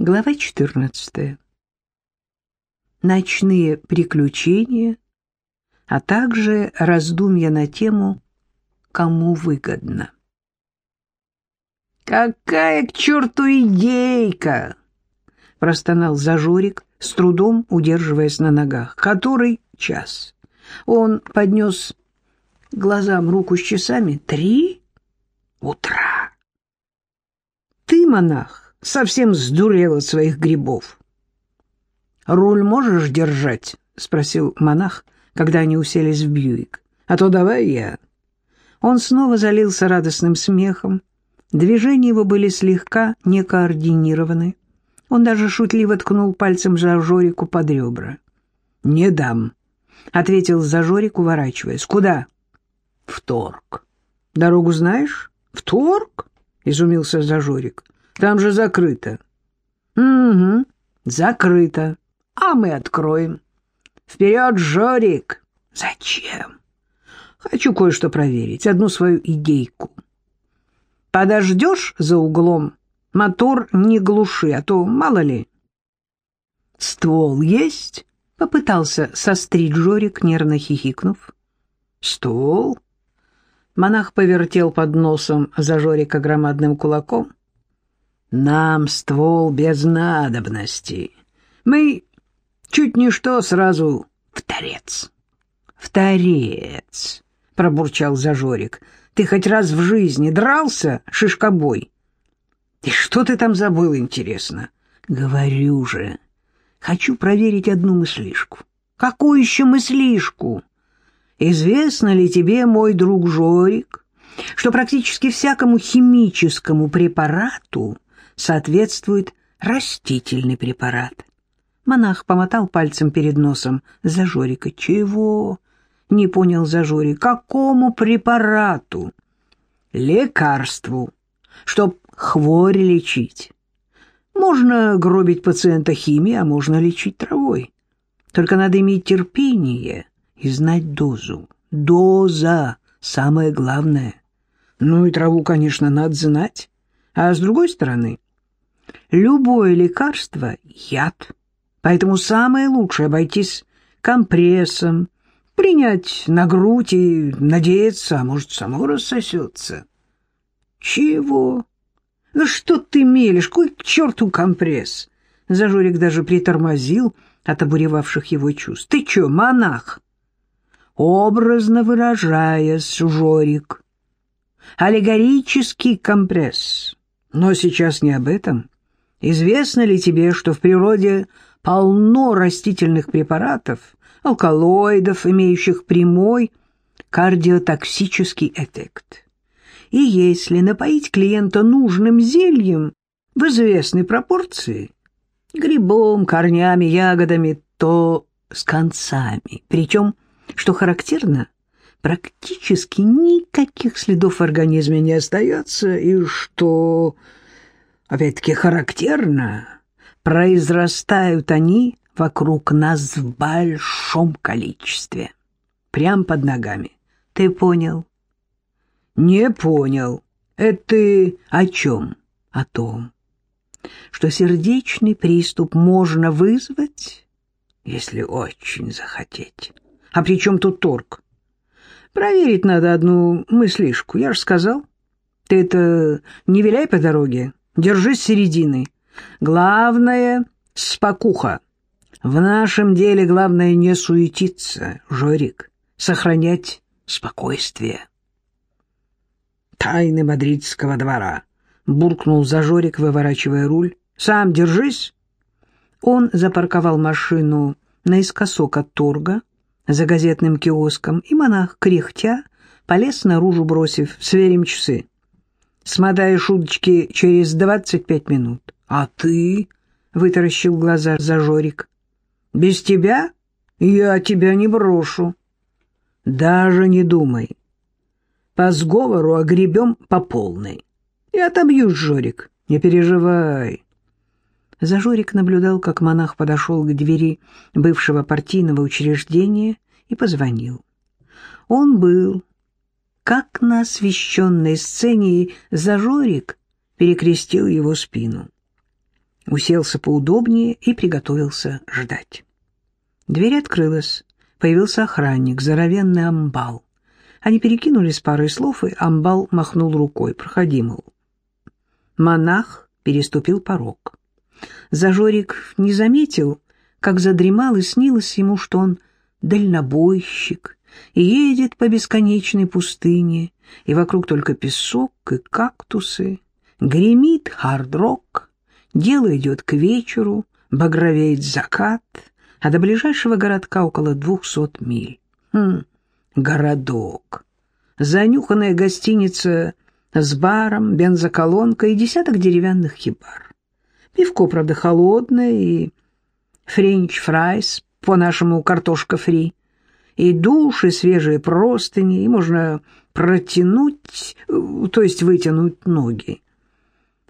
Глава 14. Ночные приключения, а также раздумья на тему «Кому выгодно?». «Какая к черту идейка!» — простонал Зажорик, с трудом удерживаясь на ногах. «Который час?» Он поднес глазам руку с часами. «Три утра!» «Ты, монах!» Совсем сдурел от своих грибов. «Руль можешь держать?» — спросил монах, когда они уселись в Бьюик. «А то давай я». Он снова залился радостным смехом. Движения его были слегка некоординированы. Он даже шутливо ткнул пальцем Зажорику под ребра. «Не дам», — ответил Зажорик, уворачиваясь. «Куда?» «В торг». «Дорогу знаешь?» «В торг?» — изумился Зажорик. Там же закрыто. Угу, закрыто. А мы откроем. Вперед, Жорик. Зачем? Хочу кое-что проверить, одну свою идейку. Подождешь за углом? Мотор не глуши, а то мало ли. Ствол есть? Попытался сострить Жорик, нервно хихикнув. Ствол? Монах повертел под носом за Жорика громадным кулаком. Нам ствол без надобности. Мы чуть не что сразу в торец. В торец, пробурчал Зажорик. Ты хоть раз в жизни дрался, шишкобой? И что ты там забыл, интересно? Говорю же, хочу проверить одну мыслишку. Какую еще мыслишку? Известно ли тебе, мой друг Жорик, что практически всякому химическому препарату соответствует растительный препарат. Монах помотал пальцем перед носом. Зажорика. Чего? Не понял Зажорик. Какому препарату? Лекарству. Чтоб хворь лечить. Можно гробить пациента химией, а можно лечить травой. Только надо иметь терпение и знать дозу. Доза — самое главное. Ну и траву, конечно, надо знать. А с другой стороны, Любое лекарство – яд, поэтому самое лучшее – обойтись компрессом, принять на грудь и надеяться, а может, само рассосется. Чего? Ну что ты мелешь? Кой к черту компресс? Зажорик даже притормозил от обуревавших его чувств. Ты чё, монах? Образно выражаясь, Жорик. Аллегорический компресс. Но сейчас не об этом. Известно ли тебе, что в природе полно растительных препаратов, алкалоидов, имеющих прямой кардиотоксический эффект? И если напоить клиента нужным зельем в известной пропорции, грибом, корнями, ягодами, то с концами, причем, что характерно, практически никаких следов в организме не остается, и что Опять-таки характерно, произрастают они вокруг нас в большом количестве. Прям под ногами. Ты понял? Не понял. Это ты о чем? О том, что сердечный приступ можно вызвать, если очень захотеть. А при чем тут торг? Проверить надо одну мыслишку, я же сказал. Ты это не виляй по дороге, Держись середины. Главное — спокуха. В нашем деле главное не суетиться, Жорик, сохранять спокойствие. Тайны мадридского двора, буркнул Зажорик, выворачивая руль. Сам держись. Он запарковал машину наискосок от торга за газетным киоском, и монах, кряхтя, полез наружу, бросив «Сверим часы» смотаешь удочки через двадцать пять минут. А ты, — вытаращил глаза Зажорик, — без тебя я тебя не брошу. Даже не думай. По сговору огребем по полной. Я отобьюсь, Жорик, не переживай. Зажорик наблюдал, как монах подошел к двери бывшего партийного учреждения и позвонил. Он был как на освещенной сцене, и Зажорик перекрестил его спину. уселся поудобнее и приготовился ждать. Дверь открылась. Появился охранник, здоровенный амбал. Они перекинулись парой слов, и амбал махнул рукой. «Проходи, мол». Монах переступил порог. Зажорик не заметил, как задремал, и снилось ему, что он дальнобойщик едет по бесконечной пустыне, и вокруг только песок и кактусы. Гремит хард-рок, дело идет к вечеру, багровеет закат, а до ближайшего городка около двухсот миль. Хм, городок. Занюханная гостиница с баром, бензоколонкой и десяток деревянных хибар. Пивко, правда, холодное, и french fries, по-нашему картошка фри, и душ, и свежие простыни, и можно протянуть, то есть вытянуть ноги.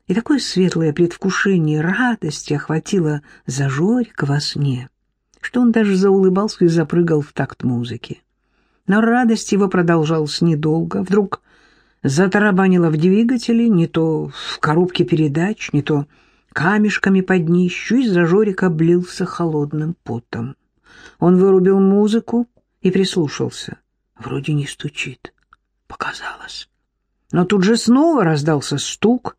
И такое светлое предвкушение радости охватило Зажорика во сне, что он даже заулыбался и запрыгал в такт музыки. Но радость его продолжалась недолго. Вдруг затарабанило в двигателе, не то в коробке передач, не то камешками под днищу, и Зажорик облился холодным потом. Он вырубил музыку и прислушался. Вроде не стучит. Показалось. Но тут же снова раздался стук.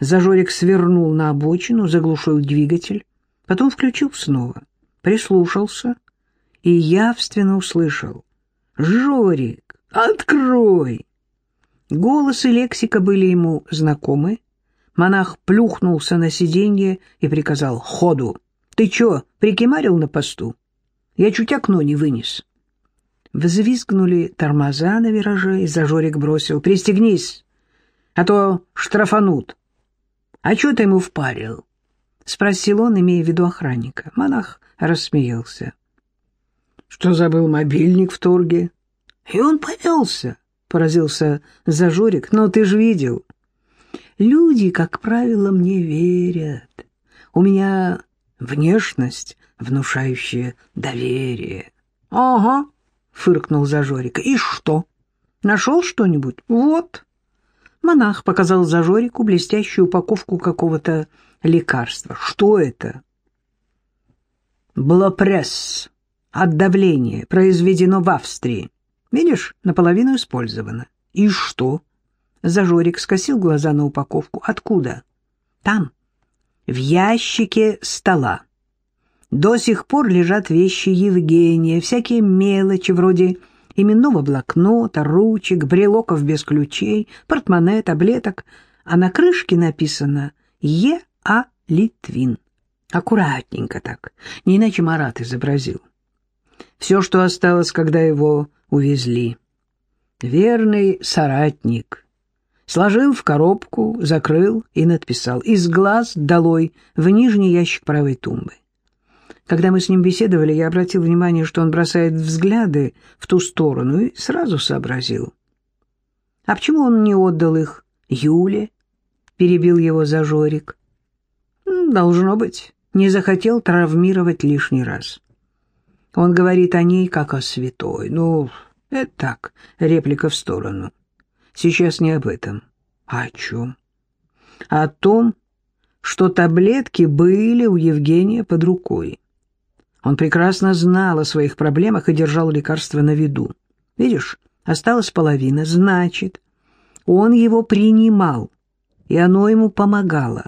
Зажорик свернул на обочину, заглушил двигатель, потом включил снова, прислушался и явственно услышал. «Жорик, открой!» Голос и лексика были ему знакомы. Монах плюхнулся на сиденье и приказал «Ходу!» «Ты чё, прикимарил на посту?» «Я чуть окно не вынес». Взвизгнули тормоза на вираже, и Зажорик бросил «Пристегнись, а то штрафанут». «А чё ты ему впарил?» — спросил он, имея в виду охранника. Монах рассмеялся. «Что забыл мобильник в торге?» «И он повелся», — поразился Зажорик. «Но ты ж видел». «Люди, как правило, мне верят. У меня внешность, внушающая доверие». «Ага», — фыркнул Зажорик. «И что? Нашел что-нибудь? Вот». Монах показал Зажорику блестящую упаковку какого-то лекарства. «Что это?» «Блопресс. От давления. Произведено в Австрии. Видишь, наполовину использовано. И что?» Зажорик скосил глаза на упаковку. «Откуда?» «Там, в ящике стола. До сих пор лежат вещи Евгения, всякие мелочи вроде именного блокнота, ручек, брелоков без ключей, портмоне, таблеток, а на крышке написано «Е. А. Литвин». Аккуратненько так, не иначе Марат изобразил. Все, что осталось, когда его увезли. Верный соратник. Сложил в коробку, закрыл и надписал «Из глаз долой» в нижний ящик правой тумбы. Когда мы с ним беседовали, я обратил внимание, что он бросает взгляды в ту сторону, и сразу сообразил. «А почему он не отдал их Юле?» — перебил его Зажорик. «Должно быть, не захотел травмировать лишний раз. Он говорит о ней, как о святой. Ну, это так, реплика в сторону. Сейчас не об этом. А о чем? О том, что таблетки были у Евгения под рукой. Он прекрасно знал о своих проблемах и держал лекарство на виду. Видишь, осталась половина, значит, он его принимал, и оно ему помогало.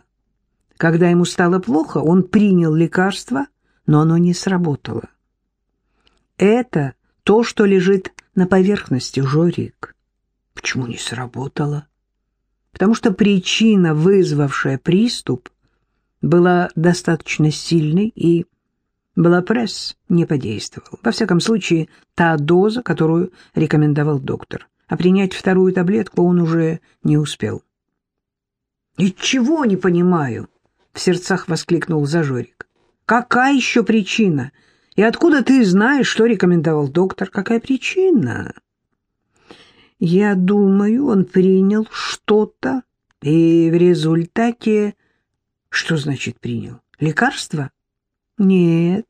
Когда ему стало плохо, он принял лекарство, но оно не сработало. Это то, что лежит на поверхности, Жорик. Почему не сработало? Потому что причина, вызвавшая приступ, была достаточно сильной и Белопресс не подействовал. Во всяком случае, та доза, которую рекомендовал доктор. А принять вторую таблетку он уже не успел. «Ничего не понимаю!» — в сердцах воскликнул Зажорик. «Какая еще причина? И откуда ты знаешь, что рекомендовал доктор? Какая причина?» «Я думаю, он принял что-то, и в результате...» «Что значит принял? Лекарство?» Нет.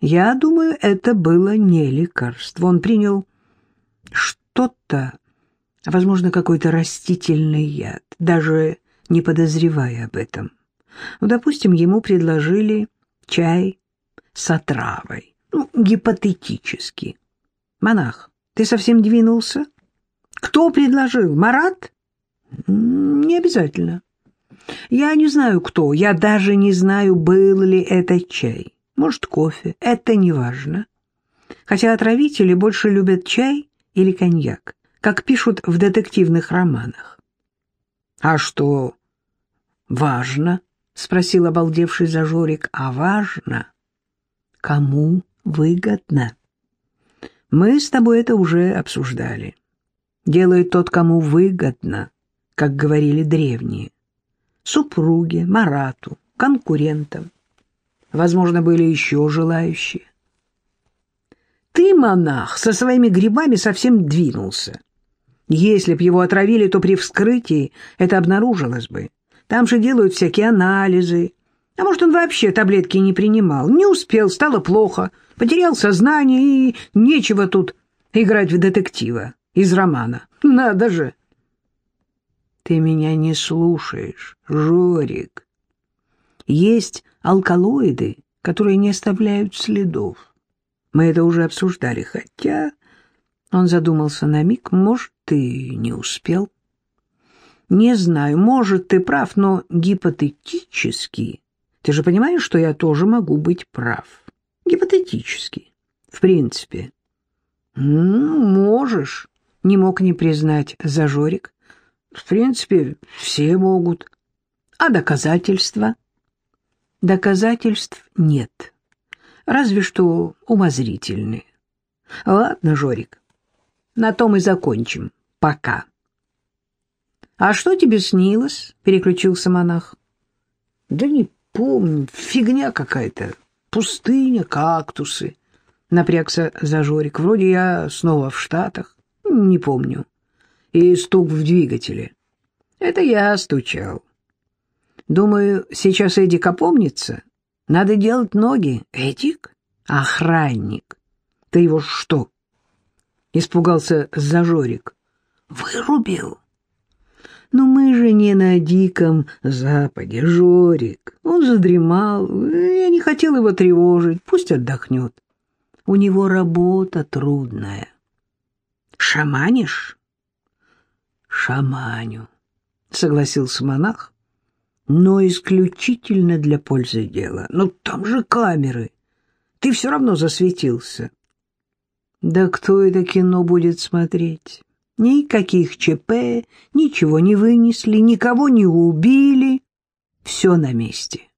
Я думаю, это было не лекарство. Он принял что-то, возможно, какой-то растительный яд, даже не подозревая об этом. Ну, допустим, ему предложили чай с отравой. Ну, гипотетически. Монах, ты совсем двинулся? Кто предложил? Марат? Не обязательно. Я не знаю, кто. Я даже не знаю, был ли это чай. Может, кофе. Это не важно. Хотя отравители больше любят чай или коньяк, как пишут в детективных романах. — А что важно? — спросил обалдевший Зажорик. — А важно, кому выгодно. Мы с тобой это уже обсуждали. Делает тот, кому выгодно, как говорили древние. Супруге, Марату, конкурентам. Возможно, были еще желающие. Ты, монах, со своими грибами совсем двинулся. Если б его отравили, то при вскрытии это обнаружилось бы. Там же делают всякие анализы. А может, он вообще таблетки не принимал. Не успел, стало плохо. Потерял сознание, и нечего тут играть в детектива из романа. Надо же! Ты меня не слушаешь, Жорик. Есть алкалоиды, которые не оставляют следов. Мы это уже обсуждали, хотя... Он задумался на миг. Может, ты не успел? Не знаю, может, ты прав, но гипотетически... Ты же понимаешь, что я тоже могу быть прав? Гипотетически. В принципе. Ну, можешь. Не мог не признать Зажорик. В принципе, все могут. А доказательства? Доказательств нет. Разве что умозрительные. Ладно, Жорик, на том и закончим. Пока. А что тебе снилось? Переключился монах. Да не помню, фигня какая-то. Пустыня, кактусы. Напрягся Зажорик. Вроде я снова в Штатах. Не помню. И стук в двигателе. Это я стучал. Думаю, сейчас Эдик опомнится. Надо делать ноги. Эдик? Охранник. Ты его что? Испугался Зажорик. Вырубил? Но мы же не на диком западе, Жорик. Он задремал. Я не хотел его тревожить. Пусть отдохнет. У него работа трудная. Шаманишь? Шаманю, согласился монах но исключительно для пользы дела. Ну, там же камеры. Ты все равно засветился. Да кто это кино будет смотреть? Никаких ЧП, ничего не вынесли, никого не убили. Все на месте.